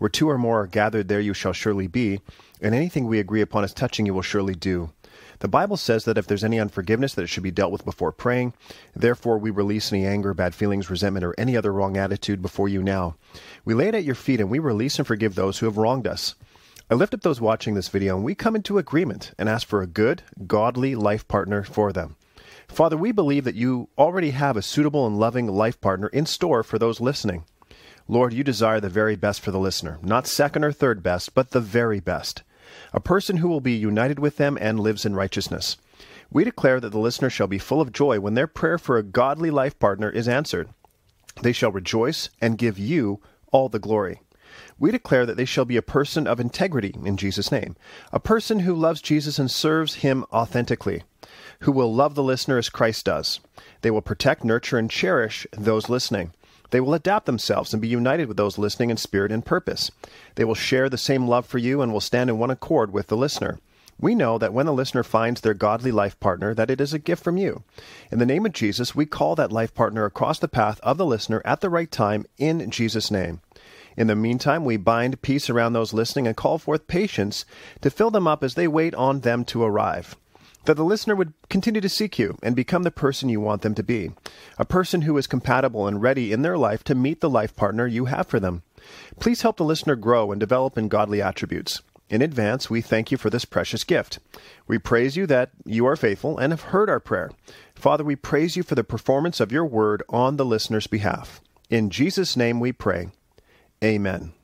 Where two or more are gathered, there you shall surely be, and anything we agree upon as touching you will surely do. The Bible says that if there's any unforgiveness, that it should be dealt with before praying. Therefore, we release any anger, bad feelings, resentment, or any other wrong attitude before you now. We lay it at your feet, and we release and forgive those who have wronged us. I lift up those watching this video, and we come into agreement and ask for a good, godly life partner for them. Father, we believe that you already have a suitable and loving life partner in store for those listening. Lord, you desire the very best for the listener, not second or third best, but the very best. A person who will be united with them and lives in righteousness. We declare that the listener shall be full of joy when their prayer for a godly life partner is answered. They shall rejoice and give you all the glory. We declare that they shall be a person of integrity in Jesus' name, a person who loves Jesus and serves him authentically who will love the listener as Christ does. They will protect, nurture, and cherish those listening. They will adapt themselves and be united with those listening in spirit and purpose. They will share the same love for you and will stand in one accord with the listener. We know that when the listener finds their godly life partner, that it is a gift from you. In the name of Jesus, we call that life partner across the path of the listener at the right time in Jesus' name. In the meantime, we bind peace around those listening and call forth patience to fill them up as they wait on them to arrive that the listener would continue to seek you and become the person you want them to be, a person who is compatible and ready in their life to meet the life partner you have for them. Please help the listener grow and develop in godly attributes. In advance, we thank you for this precious gift. We praise you that you are faithful and have heard our prayer. Father, we praise you for the performance of your word on the listener's behalf. In Jesus' name we pray. Amen.